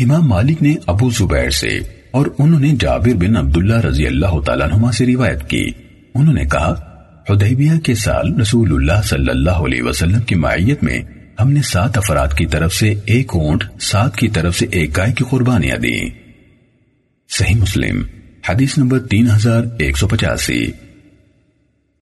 امام مالک نے ابو زبیر سے اور انہوں نے جابر بن عبداللہ رضی اللہ تعالیٰ نما سے روایت کی۔ انہوں نے کہا، حدیبیہ کے سال رسول اللہ صلی اللہ علیہ وسلم کی معیت میں ہم نے سات افراد کی طرف سے ایک اونٹ، سات کی طرف سے ایک گائے کی قربانیاں دیں۔ صحیح مسلم، حدیث نمبر تین ہزار ایک سو پچاسی۔